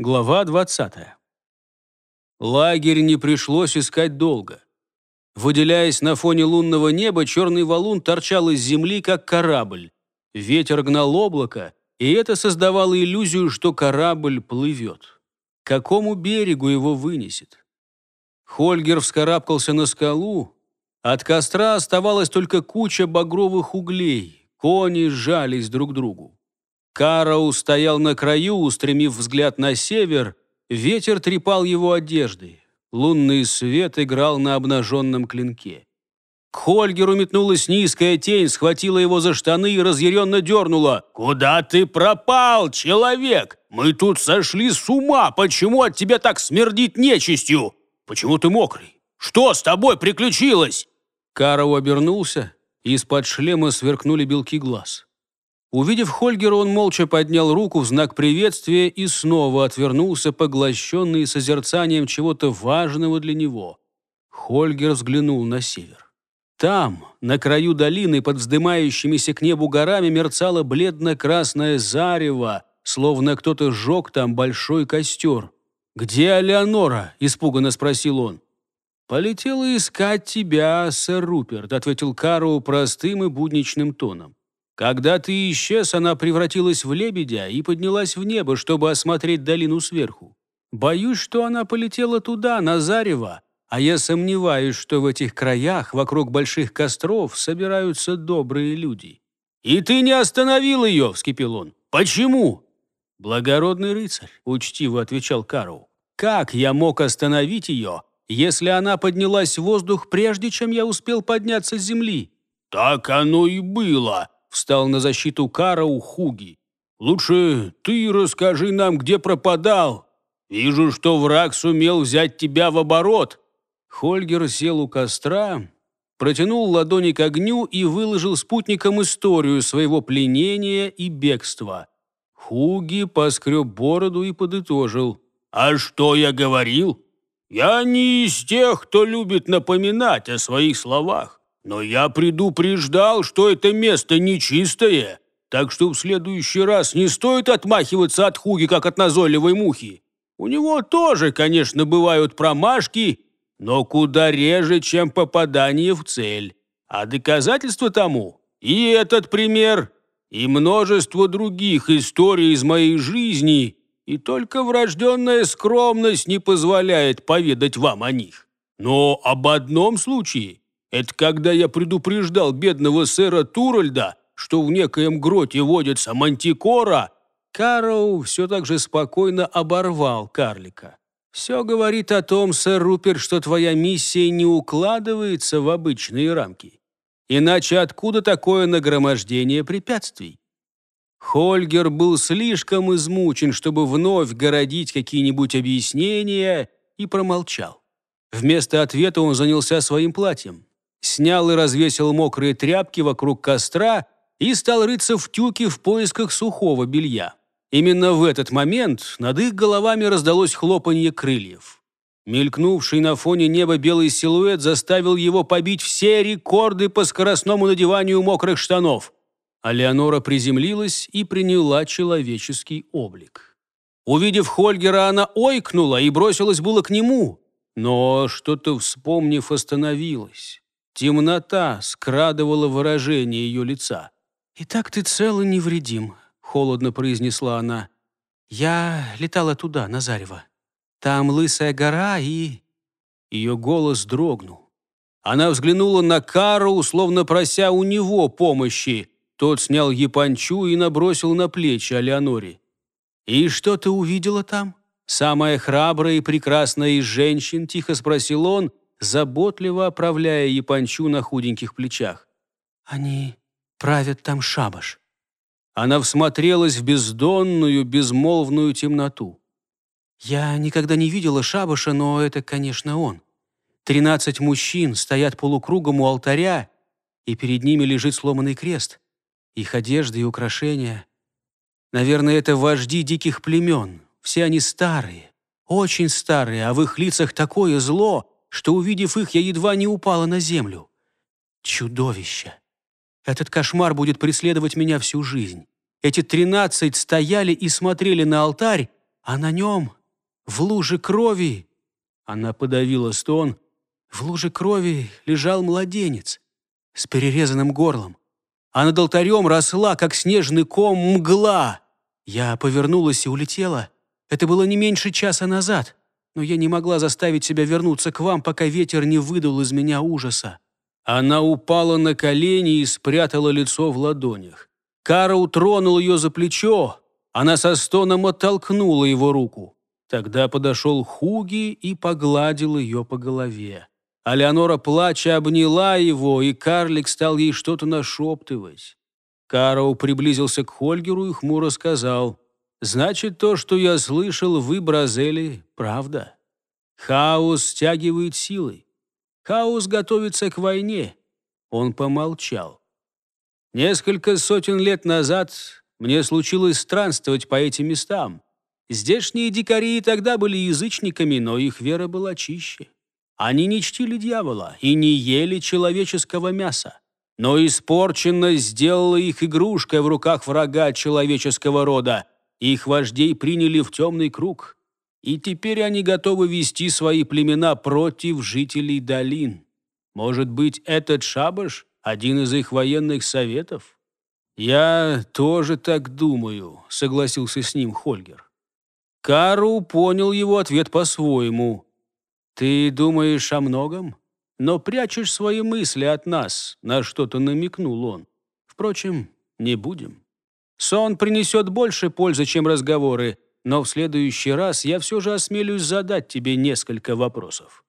Глава 20. Лагерь не пришлось искать долго. Выделяясь на фоне лунного неба, черный валун торчал из земли, как корабль. Ветер гнал облако, и это создавало иллюзию, что корабль плывет. К какому берегу его вынесет? Хольгер вскарабкался на скалу. От костра оставалась только куча багровых углей. Кони сжались друг к другу. Карау стоял на краю, устремив взгляд на север. Ветер трепал его одежды. Лунный свет играл на обнаженном клинке. К Хольгеру метнулась низкая тень, схватила его за штаны и разъяренно дернула. «Куда ты пропал, человек? Мы тут сошли с ума. Почему от тебя так смердит нечистью? Почему ты мокрый? Что с тобой приключилось?» Карау обернулся, и из-под шлема сверкнули белки глаз. Увидев Хольгера, он молча поднял руку в знак приветствия и снова отвернулся, поглощенный созерцанием чего-то важного для него. Хольгер взглянул на север. Там, на краю долины, под вздымающимися к небу горами, мерцало бледно-красное зарево, словно кто-то сжег там большой костер. «Где Алеонора?» – испуганно спросил он. «Полетела искать тебя, сэр Руперт», – ответил Кару простым и будничным тоном. Когда ты исчез, она превратилась в лебедя и поднялась в небо, чтобы осмотреть долину сверху. Боюсь, что она полетела туда, на зарево, а я сомневаюсь, что в этих краях, вокруг больших костров, собираются добрые люди». «И ты не остановил ее!» – вскипел он. «Почему?» «Благородный рыцарь», – учтиво отвечал Кару. «Как я мог остановить ее, если она поднялась в воздух, прежде чем я успел подняться с земли?» «Так оно и было», встал на защиту Кара у Хуги. «Лучше ты расскажи нам, где пропадал. Вижу, что враг сумел взять тебя в оборот». Хольгер сел у костра, протянул ладони к огню и выложил спутникам историю своего пленения и бегства. Хуги поскреб бороду и подытожил. «А что я говорил? Я не из тех, кто любит напоминать о своих словах. Но я предупреждал, что это место нечистое, так что в следующий раз не стоит отмахиваться от Хуги, как от назойливой мухи. У него тоже, конечно, бывают промашки, но куда реже, чем попадание в цель. А доказательство тому и этот пример, и множество других историй из моей жизни, и только врожденная скромность не позволяет поведать вам о них. Но об одном случае это когда я предупреждал бедного сэра Туральда, что в некоем гроте водится мантикора, Карроу все так же спокойно оборвал карлика. «Все говорит о том, сэр Рупер, что твоя миссия не укладывается в обычные рамки. Иначе откуда такое нагромождение препятствий?» Хольгер был слишком измучен, чтобы вновь городить какие-нибудь объяснения, и промолчал. Вместо ответа он занялся своим платьем снял и развесил мокрые тряпки вокруг костра и стал рыться в тюке в поисках сухого белья. Именно в этот момент над их головами раздалось хлопанье крыльев. Мелькнувший на фоне неба белый силуэт заставил его побить все рекорды по скоростному надеванию мокрых штанов. А Леонора приземлилась и приняла человеческий облик. Увидев Хольгера, она ойкнула и бросилась было к нему, но, что-то вспомнив, остановилась. Темнота скрадывала выражение ее лица. «Итак ты цел и невредим», — холодно произнесла она. «Я летала туда, на Зарево. Там лысая гора и...» Ее голос дрогнул. Она взглянула на Кару, словно прося у него помощи. Тот снял япончу и набросил на плечи Алеоноре. «И что ты увидела там? Самая храбрая и прекрасная из женщин?» – тихо спросил он, заботливо оправляя япончу на худеньких плечах. «Они правят там шабаш». Она всмотрелась в бездонную, безмолвную темноту. «Я никогда не видела шабаша, но это, конечно, он. Тринадцать мужчин стоят полукругом у алтаря, и перед ними лежит сломанный крест. Их одежды и украшения. Наверное, это вожди диких племен. Все они старые, очень старые, а в их лицах такое зло, что, увидев их, я едва не упала на землю. Чудовище! Этот кошмар будет преследовать меня всю жизнь. Эти тринадцать стояли и смотрели на алтарь, а на нем, в луже крови...» Она подавила стон. В луже крови лежал младенец с перерезанным горлом, а над алтарем росла, как снежный ком, мгла. Я повернулась и улетела. Это было не меньше часа назад, но я не могла заставить себя вернуться к вам, пока ветер не выдул из меня ужаса. Она упала на колени и спрятала лицо в ладонях. Кара утронул ее за плечо. Она со стоном оттолкнула его руку. Тогда подошел Хуги и погладил ее по голове. А Леонора, плача, обняла его, и карлик стал ей что-то нашептывать. Кароу приблизился к Хольгеру и хмуро сказал, «Значит, то, что я слышал, вы, Бразели, правда. Хаос стягивает силой. Хаос готовится к войне». Он помолчал. «Несколько сотен лет назад мне случилось странствовать по этим местам. Здешние дикари и тогда были язычниками, но их вера была чище. Они не чтили дьявола и не ели человеческого мяса. Но испорченность сделала их игрушкой в руках врага человеческого рода. Их вождей приняли в темный круг. И теперь они готовы вести свои племена против жителей долин. Может быть, этот шабаш – один из их военных советов? «Я тоже так думаю», – согласился с ним Хольгер. Кару понял его ответ по-своему – ты думаешь о многом, но прячешь свои мысли от нас, на что-то намекнул он. Впрочем, не будем. Сон принесет больше пользы, чем разговоры, но в следующий раз я все же осмелюсь задать тебе несколько вопросов.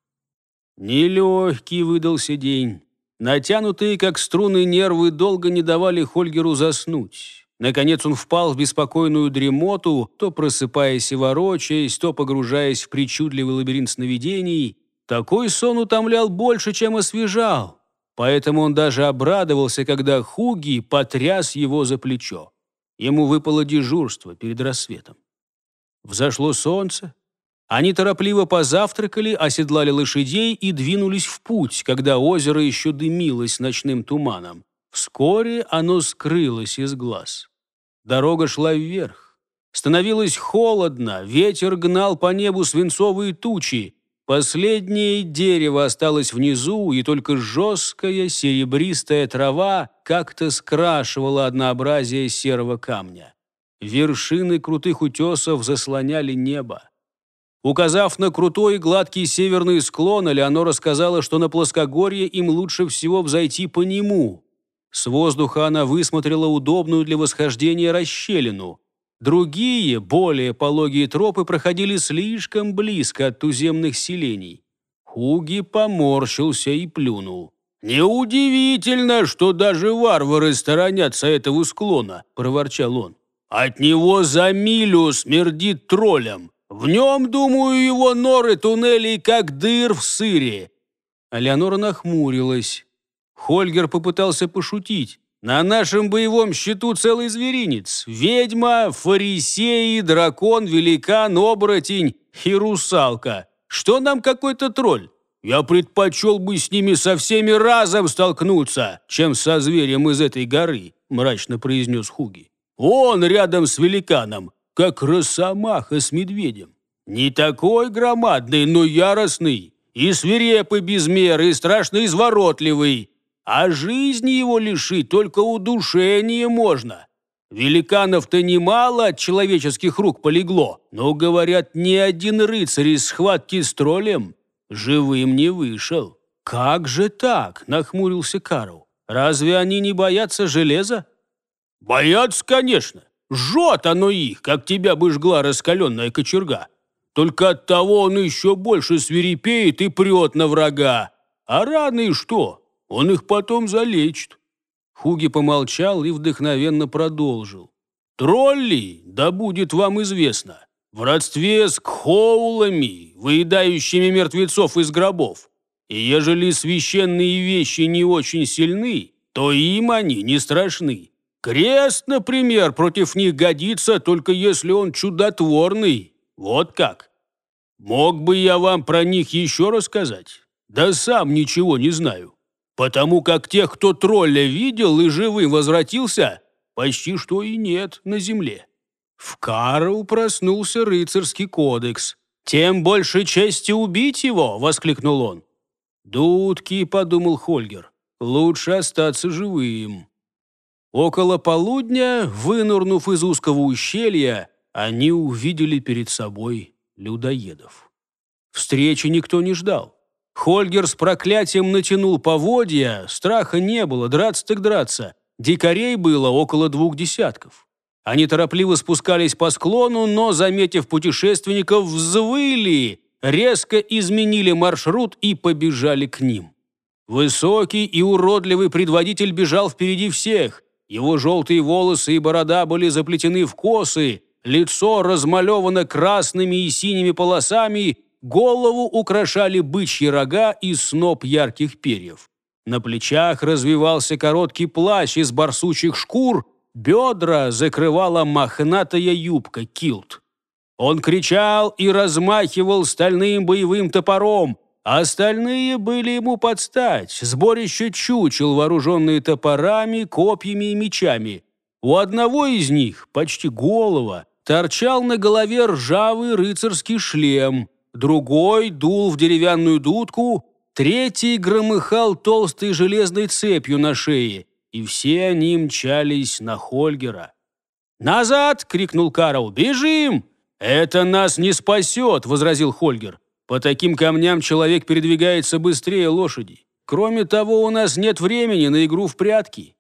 Нелегкий выдался день. Натянутые, как струны, нервы долго не давали Хольгеру заснуть. Наконец он впал в беспокойную дремоту, то просыпаясь и ворочаясь, то погружаясь в причудливый лабиринт сновидений. Такой сон утомлял больше, чем освежал. Поэтому он даже обрадовался, когда Хуги потряс его за плечо. Ему выпало дежурство перед рассветом. Взошло солнце. Они торопливо позавтракали, оседлали лошадей и двинулись в путь, когда озеро еще дымилось ночным туманом. Вскоре оно скрылось из глаз. Дорога шла вверх. Становилось холодно, ветер гнал по небу свинцовые тучи. Последнее дерево осталось внизу, и только жесткая серебристая трава как-то скрашивала однообразие серого камня. Вершины крутых утесов заслоняли небо. Указав на крутой и гладкий северный склон, Леонора сказала, что на плоскогорье им лучше всего взойти по нему. С воздуха она высмотрела удобную для восхождения расщелину. Другие, более пологие тропы проходили слишком близко от туземных селений. Хуги поморщился и плюнул. «Неудивительно, что даже варвары сторонятся этого склона», – проворчал он. «От него за милю смердит троллем. В нем, думаю, его норы туннелей, как дыр в сыре». Алеонора нахмурилась. Хольгер попытался пошутить. «На нашем боевом счету целый зверинец. Ведьма, фарисеи, дракон, великан, оборотень и русалка. Что нам какой-то тролль? Я предпочел бы с ними со всеми разом столкнуться, чем со зверем из этой горы», мрачно произнес Хуги. «Он рядом с великаном, как росомаха с медведем. Не такой громадный, но яростный, и свирепый без меры, и страшно изворотливый, а жизни его лишить только удушение можно. Великанов-то немало от человеческих рук полегло, но, говорят, ни один рыцарь из схватки с троллем живым не вышел. «Как же так?» – нахмурился Карл. «Разве они не боятся железа?» «Боятся, конечно. Жжет оно их, как тебя бы жгла раскаленная кочерга. Только от того он еще больше свирепеет и прет на врага. А раны что? Он их потом залечит». Хуги помолчал и вдохновенно продолжил. «Тролли, да будет вам известно, в родстве с кхоулами, выедающими мертвецов из гробов. И ежели священные вещи не очень сильны, то им они не страшны. Крест, например, против них годится, только если он чудотворный. Вот как. Мог бы я вам про них еще рассказать? Да сам ничего не знаю потому как тех, кто тролля видел и живым возвратился, почти что и нет на земле. В Карл проснулся рыцарский кодекс. «Тем больше чести убить его!» — воскликнул он. «Дудки», — подумал Хольгер, — «лучше остаться живым». Около полудня, вынурнув из узкого ущелья, они увидели перед собой людоедов. Встречи никто не ждал. Хольгер с проклятием натянул поводья, страха не было, драться так драться. Дикарей было около двух десятков. Они торопливо спускались по склону, но, заметив путешественников, взвыли, резко изменили маршрут и побежали к ним. Высокий и уродливый предводитель бежал впереди всех. Его желтые волосы и борода были заплетены в косы, лицо размалевано красными и синими полосами, голову украшали бычьи рога и сноп ярких перьев. На плечах развивался короткий плащ из барсучих шкур, бедра закрывала мохнатая юбка килт. Он кричал и размахивал стальным боевым топором, а остальные были ему под стать, сборище чучел, вооруженные топорами, копьями и мечами. У одного из них, почти голова, торчал на голове ржавый рыцарский шлем, другой дул в деревянную дудку, третий громыхал толстой железной цепью на шее, и все они мчались на Хольгера. «Назад!» — крикнул Карл. «Бежим!» «Это нас не спасет!» — возразил Хольгер. «По таким камням человек передвигается быстрее лошади. Кроме того, у нас нет времени на игру в прятки».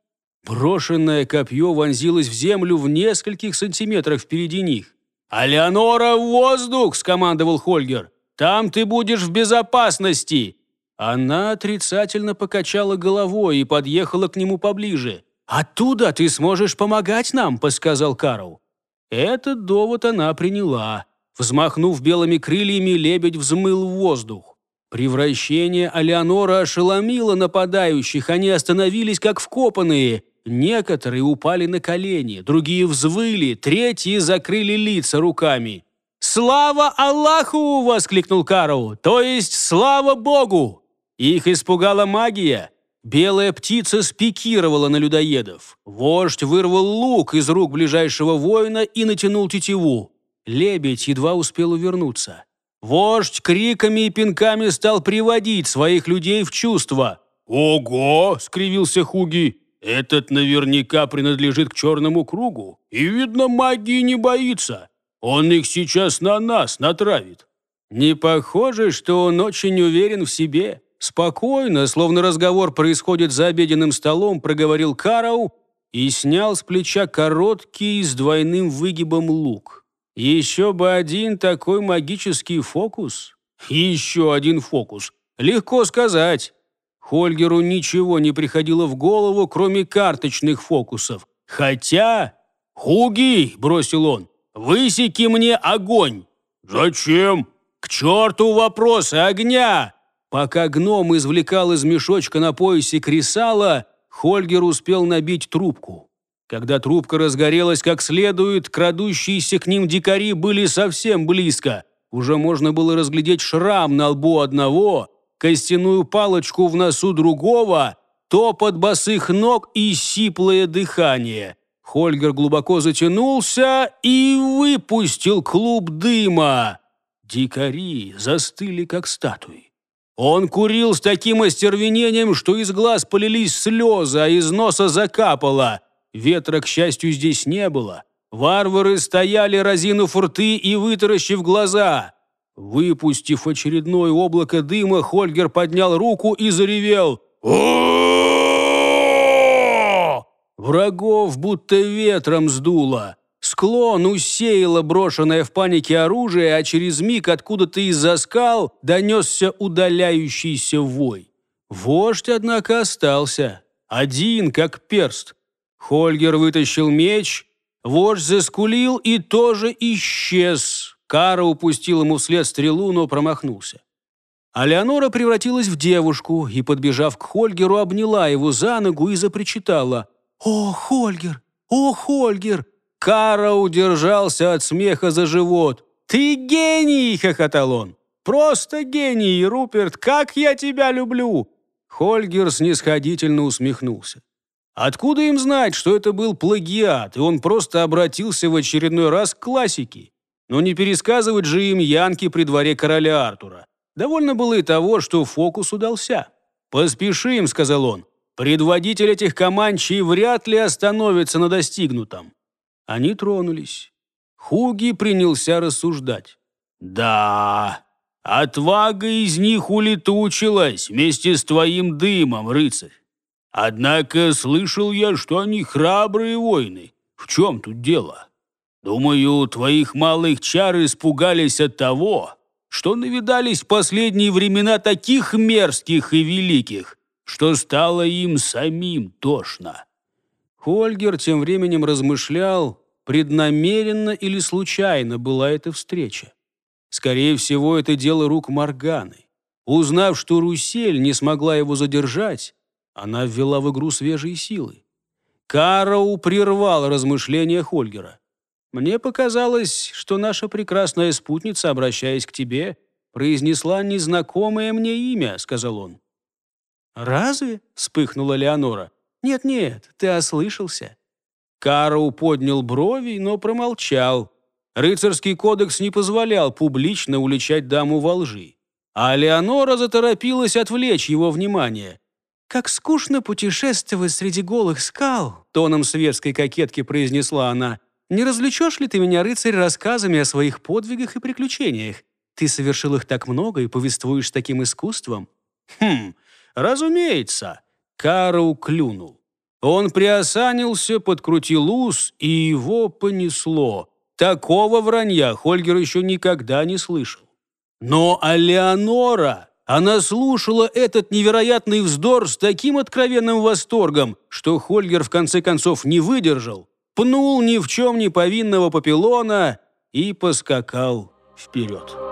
Брошенное копье вонзилось в землю в нескольких сантиметрах впереди них. «А в воздух!» — скомандовал Хольгер. «Там ты будешь в безопасности!» Она отрицательно покачала головой и подъехала к нему поближе. «Оттуда ты сможешь помогать нам», — подсказал Карл. Этот довод она приняла. Взмахнув белыми крыльями, лебедь взмыл в воздух. Превращение Алеонора ошеломило нападающих, они остановились как вкопанные. Некоторые упали на колени, другие взвыли, третьи закрыли лица руками. «Слава Аллаху!» — воскликнул Карл. «То есть слава Богу!» Их испугала магия. Белая птица спикировала на людоедов. Вождь вырвал лук из рук ближайшего воина и натянул тетиву. Лебедь едва успел увернуться. Вождь криками и пинками стал приводить своих людей в чувство. «Ого!» — скривился Хуги. «Этот наверняка принадлежит к черному кругу. И, видно, магии не боится. Он их сейчас на нас натравит». Не похоже, что он очень уверен в себе. Спокойно, словно разговор происходит за обеденным столом, проговорил Карау и снял с плеча короткий с двойным выгибом лук. Еще бы один такой магический фокус. Еще один фокус. Легко сказать. Хольгеру ничего не приходило в голову, кроме карточных фокусов. Хотя... «Хуги!» — бросил он. «Высеки мне огонь!» «Зачем?» «К черту вопросы огня!» Пока гном извлекал из мешочка на поясе кресала, Хольгер успел набить трубку. Когда трубка разгорелась как следует, крадущиеся к ним дикари были совсем близко. Уже можно было разглядеть шрам на лбу одного, костяную палочку в носу другого, топот босых ног и сиплое дыхание. Хольгер глубоко затянулся и выпустил клуб дыма. Дикари застыли, как статуи. Он курил с таким остервенением, что из глаз полились слезы, а из носа закапало. Ветра, к счастью, здесь не было. Варвары стояли, разинув рты и вытаращив глаза. Выпустив очередное облако дыма, Хольгер поднял руку и заревел. Врагов будто ветром сдуло. Склон усеяло брошенное в панике оружие, а через миг откуда-то из-за скал донесся удаляющийся вой. Вождь, однако, остался. Один, как перст. Хольгер вытащил меч, вождь заскулил и тоже исчез. Кара упустил ему вслед стрелу, но промахнулся. А Леонора превратилась в девушку и, подбежав к Хольгеру, обняла его за ногу и запричитала. «О, Хольгер! О, Хольгер! Кара удержался от смеха за живот. «Ты гений!» — хохотал он. «Просто гений, Руперт! Как я тебя люблю!» Хольгер снисходительно усмехнулся. Откуда им знать, что это был плагиат, и он просто обратился в очередной раз к классике? Но не пересказывать же им Янки при дворе короля Артура. Довольно было и того, что фокус удался. «Поспешим», — сказал он. «Предводитель этих команчей вряд ли остановится на достигнутом». Они тронулись. Хуги принялся рассуждать. «Да, отвага из них улетучилась вместе с твоим дымом, рыцарь. Однако слышал я, что они храбрые воины. В чем тут дело? Думаю, твоих малых чар испугались от того, что навидались в последние времена таких мерзких и великих, что стало им самим тошно. Хольгер тем временем размышлял, преднамеренно или случайно была эта встреча. Скорее всего, это дело рук Морганы. Узнав, что Русель не смогла его задержать, она ввела в игру свежие силы. Кароу прервал размышления Хольгера. «Мне показалось, что наша прекрасная спутница, обращаясь к тебе, произнесла незнакомое мне имя», — сказал он. «Разве?» — вспыхнула Леонора. «Нет-нет, ты ослышался». Кароу поднял брови, но промолчал. Рыцарский кодекс не позволял публично уличать даму во лжи. А Леонора заторопилась отвлечь его внимание. «Как скучно путешествовать среди голых скал», — тоном светской кокетки произнесла она. «Не развлечешь ли ты меня, рыцарь, рассказами о своих подвигах и приключениях? Ты совершил их так много и повествуешь таким искусством». «Хм, разумеется», — Кару клюнул. Он приосанился, подкрутил ус, и его понесло. Такого вранья Хольгер еще никогда не слышал. Но а Леонора... Она слушала этот невероятный вздор с таким откровенным восторгом, что Хольгер в конце концов не выдержал, пнул ни в чем не повинного папилона и поскакал вперед.